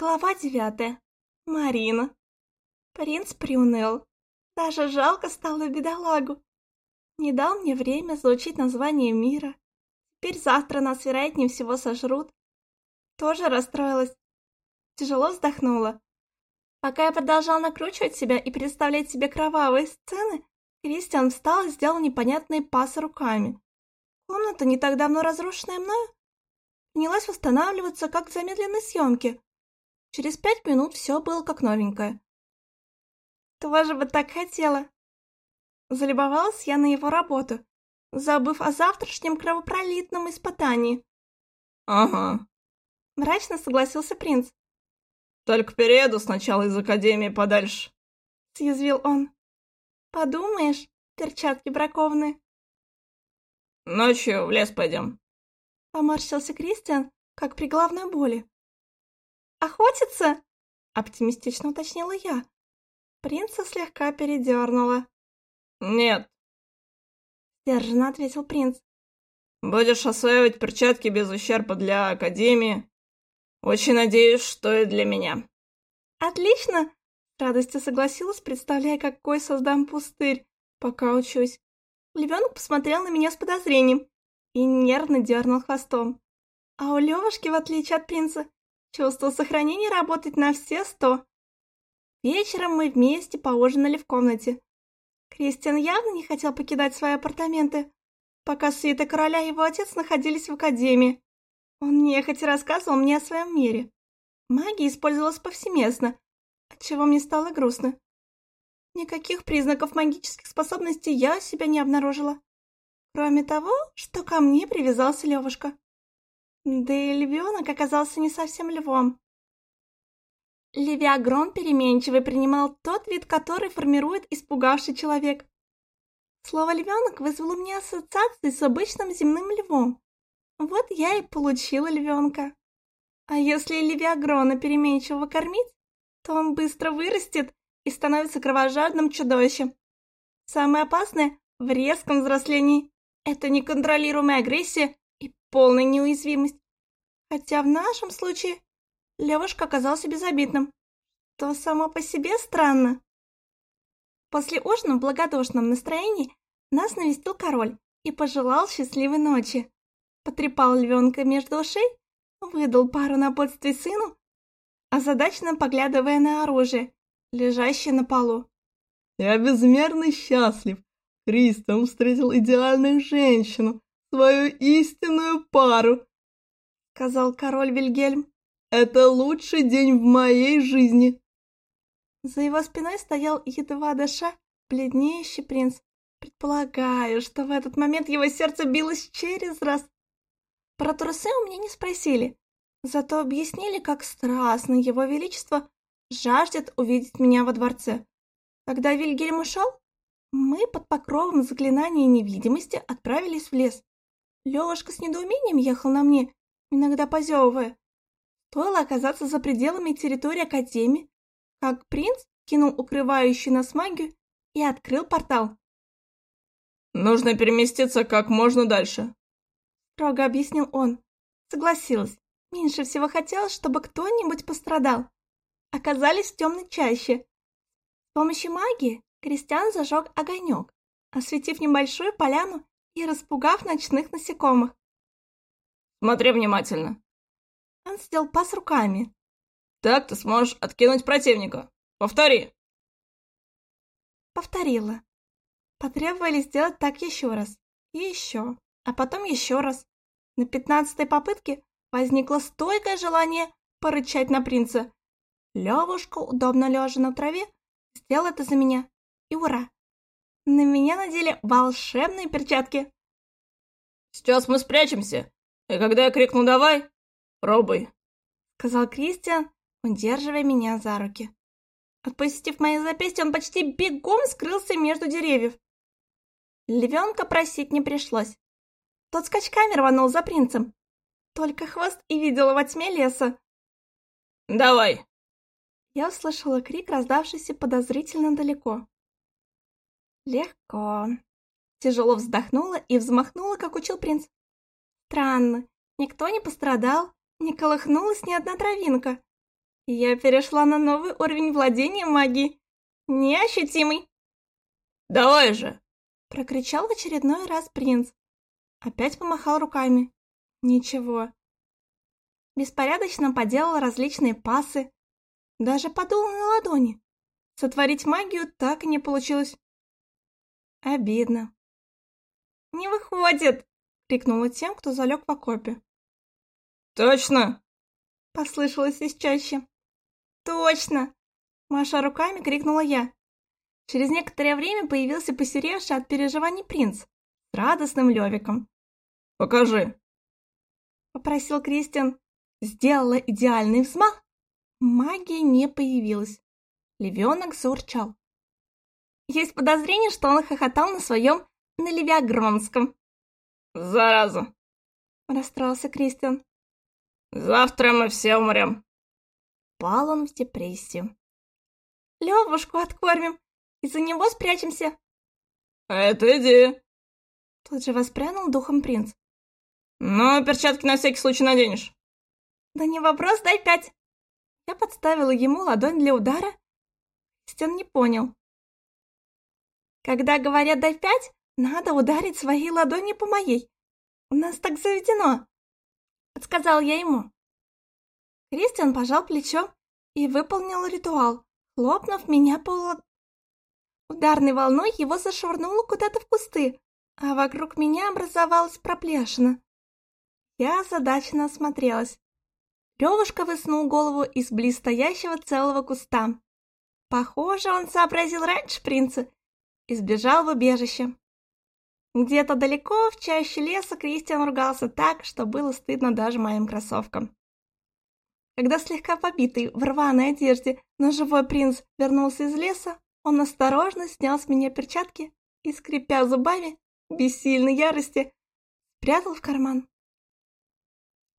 Глава девятая. Марина. Принц приуныл. Даже жалко стало бедолагу. Не дал мне время заучить название мира. Теперь завтра нас, вероятнее всего, сожрут. Тоже расстроилась. Тяжело вздохнула. Пока я продолжал накручивать себя и представлять себе кровавые сцены, Кристиан встал и сделал непонятные пасы руками. Комната, не так давно разрушенная мною, принялась восстанавливаться, как в замедленной съемке. Через пять минут все было как новенькое. Тоже бы так хотела. Залюбовалась я на его работу, забыв о завтрашнем кровопролитном испытании. «Ага», — мрачно согласился принц. «Только перееду сначала из Академии подальше», — съязвил он. «Подумаешь, перчатки бракованные». «Ночью в лес пойдем», — поморщился Кристиан, как при главной боли. «Охотиться?» — оптимистично уточнила я. Принца слегка передернула. «Нет», — сдержанно ответил принц. «Будешь осваивать перчатки без ущерба для Академии. Очень надеюсь, что и для меня». «Отлично!» — с радостью согласилась, представляя, какой создам пустырь, пока учусь. Львенок посмотрел на меня с подозрением и нервно дернул хвостом. А у Левушки, в отличие от принца, Чувство сохранения работает на все сто. Вечером мы вместе поужинали в комнате. Кристиан явно не хотел покидать свои апартаменты, пока свита короля и его отец находились в академии. Он нехотя рассказывал мне о своем мире. Магия использовалась повсеместно, отчего мне стало грустно. Никаких признаков магических способностей я себя не обнаружила. Кроме того, что ко мне привязался Левушка. Да и львенок оказался не совсем львом. Левиагрон переменчивый принимал тот вид, который формирует испугавший человек. Слово «львенок» вызвало мне ассоциации с обычным земным львом. Вот я и получила львенка. А если левиагрона переменчивого кормить, то он быстро вырастет и становится кровожадным чудовищем. Самое опасное в резком взрослении – это неконтролируемая агрессия и полная неуязвимость. Хотя в нашем случае Левушка оказался безобидным, что само по себе странно. После ужина в благодушном настроении нас навестил король и пожелал счастливой ночи. Потрепал львенка между ушей, выдал пару напутствий сыну, озадаченно поглядывая на оружие, лежащее на полу. «Я безмерно счастлив. Кристом встретил идеальную женщину, свою истинную пару», — сказал король Вильгельм. «Это лучший день в моей жизни». За его спиной стоял едва дыша бледнеющий принц. Предполагаю, что в этот момент его сердце билось через раз. Про трусы у меня не спросили, зато объяснили, как страстно его величество жаждет увидеть меня во дворце. Когда Вильгельм ушел, мы под покровом заклинания невидимости отправились в лес. Левушка с недоумением ехал на мне, иногда позевывая. Стоило оказаться за пределами территории Академии, как принц кинул укрывающий нас магию и открыл портал. «Нужно переместиться как можно дальше», — строго объяснил он. Согласилась. Меньше всего хотелось, чтобы кто-нибудь пострадал. Оказались в темной чаще. С помощью магии Кристиан зажег огонек, осветив небольшую поляну и распугав ночных насекомых. «Смотри внимательно!» Он сделал пас руками. «Так ты сможешь откинуть противника. Повтори!» Повторила. Потребовали сделать так еще раз. И еще. А потом еще раз. На пятнадцатой попытке возникло стойкое желание порычать на принца. Левушка, удобно лежа на траве, сделал это за меня. И ура! На меня надели волшебные перчатки. «Сейчас мы спрячемся, и когда я крикну «давай», пробуй», — сказал Кристиан, удерживая меня за руки. Отпустив мои запястья, он почти бегом скрылся между деревьев. Львенка просить не пришлось. Тот скачками рванул за принцем. Только хвост и видела во тьме леса. «Давай!» Я услышала крик, раздавшийся подозрительно далеко. Легко. Тяжело вздохнула и взмахнула, как учил принц. Странно, никто не пострадал, не колыхнулась ни одна травинка. Я перешла на новый уровень владения магией. Неощутимый. «Давай же!» — прокричал в очередной раз принц. Опять помахал руками. Ничего. Беспорядочно поделал различные пасы. Даже подул на ладони. Сотворить магию так и не получилось. Обидно. «Не выходит!» — крикнула тем, кто залег в окопе. «Точно!» — послышалось из чаще. «Точно!» — маша руками крикнула я. Через некоторое время появился посеревший от переживаний принц с радостным Левиком. «Покажи!» — попросил Кристиан. Сделала идеальный взмах. Магия не появилась. Левенок заурчал. Есть подозрение, что он хохотал на своем на Левиагронском. «Зараза!» — расстроился Кристиан. «Завтра мы все умрем!» Пал он в депрессию. «Левушку откормим и за него спрячемся!» «Это идея!» Тут же воспрянул духом принц. «Но перчатки на всякий случай наденешь!» «Да не вопрос, дай пять!» Я подставила ему ладонь для удара. Стен не понял. Когда говорят «дай пять», надо ударить своей ладони по моей. У нас так заведено. Подсказал я ему. Кристиан пожал плечом и выполнил ритуал, хлопнув меня по лад... Ударной волной его зашвырнуло куда-то в кусты, а вокруг меня образовалась проплешина. Я озадаченно осмотрелась. Левушка высунул голову из близстоящего целого куста. Похоже, он сообразил раньше принца и сбежал в убежище. Где-то далеко, в чаще леса, Кристиан ругался так, что было стыдно даже моим кроссовкам. Когда слегка побитый, в рваной одежде, но живой принц вернулся из леса, он осторожно снял с меня перчатки и, скрипя зубами, без сильной ярости, спрятал в карман.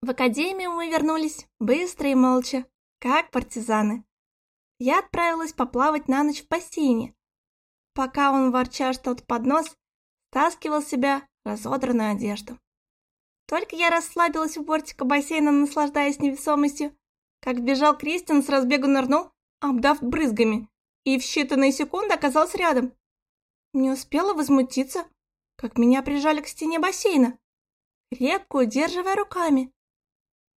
В академию мы вернулись быстро и молча, как партизаны. Я отправилась поплавать на ночь в бассейне, пока он, ворча что-то под нос, стаскивал с себя разодранную одежду. Только я расслабилась у бортика бассейна, наслаждаясь невесомостью, как бежал Кристиан с разбегу нырнул, обдав брызгами, и в считанные секунды оказался рядом. Не успела возмутиться, как меня прижали к стене бассейна, крепко удерживая руками.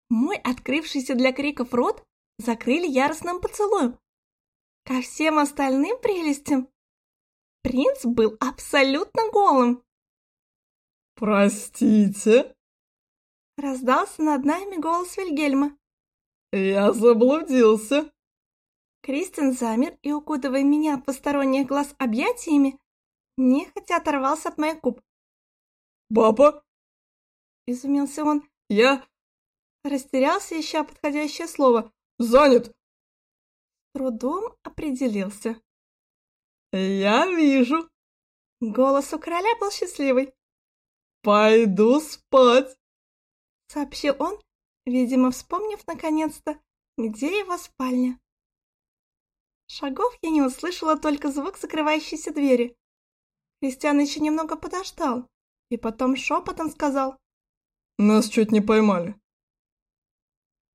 Мой открывшийся для криков рот закрыли яростным поцелуем. Ко всем остальным прелестям принц был абсолютно голым. «Простите?» Раздался над нами голос Вильгельма. «Я заблудился». Кристин замер и, укутывая меня от посторонних глаз объятиями, нехотя оторвался от моих губ. «Папа?» — изумился он. «Я...» Растерялся, ища подходящее слово. «Занят!» Трудом определился. «Я вижу!» Голос у короля был счастливый. «Пойду спать!» Сообщил он, видимо, вспомнив наконец-то, где его спальня. Шагов я не услышала, только звук закрывающейся двери. Кристиан еще немного подождал и потом шепотом сказал. «Нас чуть не поймали».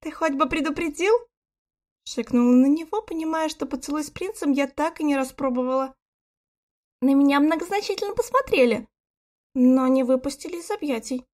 «Ты хоть бы предупредил?» Шикнула на него, понимая, что поцелуй с принцем я так и не распробовала. На меня многозначительно посмотрели, но не выпустили из объятий.